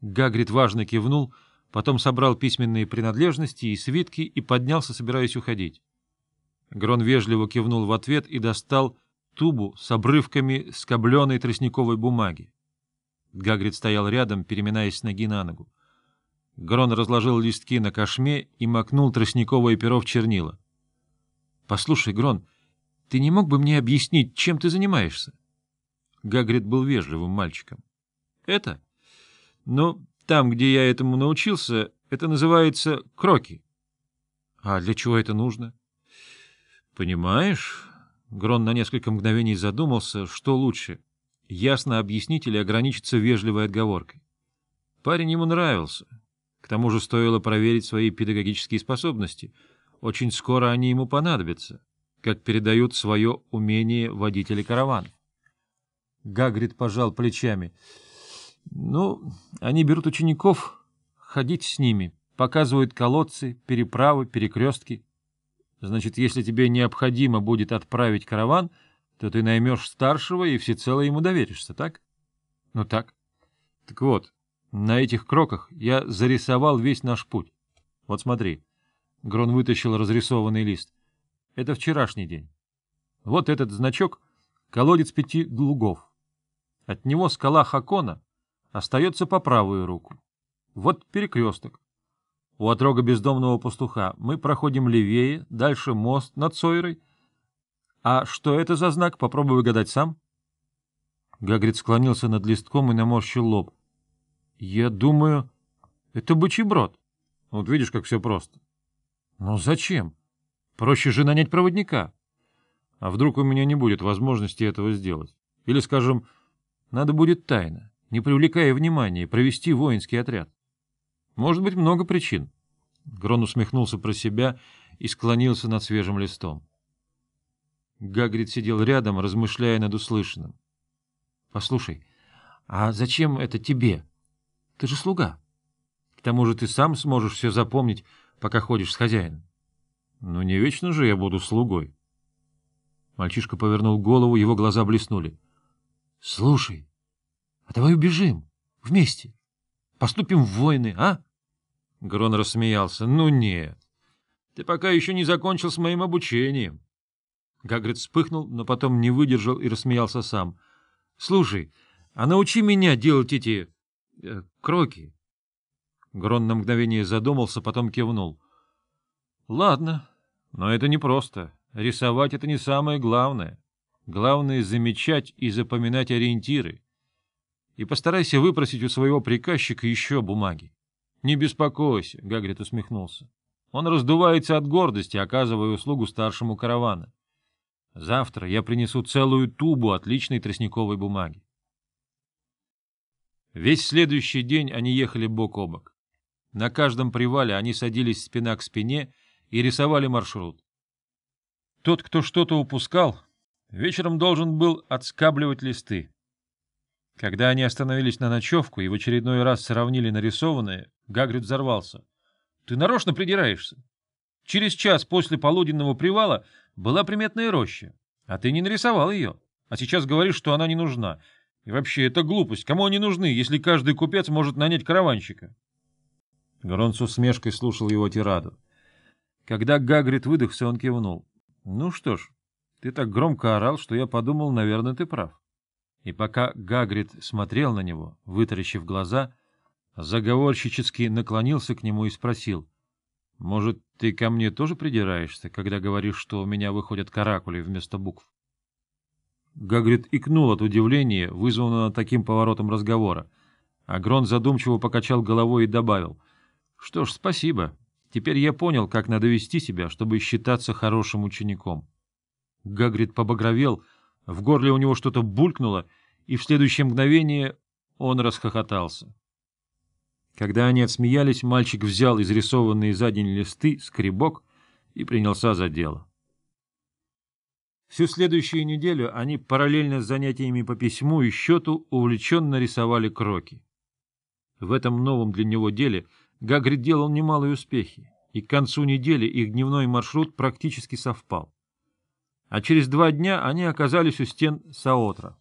Гагрид важно кивнул, потом собрал письменные принадлежности и свитки и поднялся, собираясь уходить. Грон вежливо кивнул в ответ и достал тубу с обрывками скобленной тростниковой бумаги. Гагрид стоял рядом, переминаясь с ноги на ногу. Грон разложил листки на кошме и макнул тростниковое перо в чернила. — Послушай, Грон, ты не мог бы мне объяснить, чем ты занимаешься? Гагрид был вежливым мальчиком. — Это? Ну, там, где я этому научился, это называется кроки. — А для чего это нужно? — Понимаешь... Грон на несколько мгновений задумался, что лучше — ясно объяснить или ограничиться вежливой отговоркой. Парень ему нравился. К тому же стоило проверить свои педагогические способности. Очень скоро они ему понадобятся, как передают свое умение водители караванов. Гагрид пожал плечами. — Ну, они берут учеников, ходить с ними, показывают колодцы, переправы, перекрестки — Значит, если тебе необходимо будет отправить караван, то ты наймешь старшего и всецело ему доверишься, так? Ну так. Так вот, на этих кроках я зарисовал весь наш путь. Вот смотри. Грон вытащил разрисованный лист. Это вчерашний день. Вот этот значок — колодец пяти лугов. От него скала Хакона остается по правую руку. Вот перекресток. У отрога бездомного пастуха мы проходим левее, дальше мост над Сойрой. А что это за знак, попробуй угадать сам. Гагрид склонился над листком и наморщил лоб. — Я думаю, это бычий брод. Вот видишь, как все просто. — Ну зачем? Проще же нанять проводника. А вдруг у меня не будет возможности этого сделать? Или, скажем, надо будет тайно, не привлекая внимания, провести воинский отряд. Может быть, много причин. Грон усмехнулся про себя и склонился над свежим листом. Гагрид сидел рядом, размышляя над услышанным. — Послушай, а зачем это тебе? Ты же слуга. К тому же ты сам сможешь все запомнить, пока ходишь с хозяином. — Ну, не вечно же я буду слугой. Мальчишка повернул голову, его глаза блеснули. — Слушай, а давай убежим вместе. Поступим в войны, а? — Грон рассмеялся. — Ну нет. Ты пока еще не закончил с моим обучением. Гагрид вспыхнул, но потом не выдержал и рассмеялся сам. — Слушай, а научи меня делать эти... Э, кроки. Грон на мгновение задумался, потом кивнул. — Ладно, но это непросто. Рисовать — это не самое главное. Главное — замечать и запоминать ориентиры. И постарайся выпросить у своего приказчика еще бумаги. — Не беспокойся, — Гагрид усмехнулся. Он раздувается от гордости, оказывая услугу старшему каравана. Завтра я принесу целую тубу отличной тростниковой бумаги. Весь следующий день они ехали бок о бок. На каждом привале они садились спина к спине и рисовали маршрут. Тот, кто что-то упускал, вечером должен был отскабливать листы. Когда они остановились на ночевку и в очередной раз сравнили нарисованное, Гагрид взорвался. — Ты нарочно придираешься. Через час после полуденного привала была приметная роща, а ты не нарисовал ее, а сейчас говоришь, что она не нужна. И вообще, это глупость. Кому они нужны, если каждый купец может нанять караванщика? Грон с усмешкой слушал его тираду. Когда Гагрид выдохся, он кивнул. — Ну что ж, ты так громко орал, что я подумал, наверное, ты прав. И пока Гагрид смотрел на него, вытаращив глаза, заговорщически наклонился к нему и спросил, «Может, ты ко мне тоже придираешься, когда говоришь, что у меня выходят каракули вместо букв?» Гагрид икнул от удивления, вызванного таким поворотом разговора, а Грон задумчиво покачал головой и добавил, «Что ж, спасибо. Теперь я понял, как надо вести себя, чтобы считаться хорошим учеником». Гагрид побагровел, — в горле у него что-то булькнуло, и в следующее мгновение он расхохотался. Когда они отсмеялись, мальчик взял изрисованные за день листы, скребок и принялся за дело. Всю следующую неделю они параллельно с занятиями по письму и счету увлеченно рисовали кроки. В этом новом для него деле Гагрид делал немалые успехи, и к концу недели их дневной маршрут практически совпал а через два дня они оказались у стен Саотра.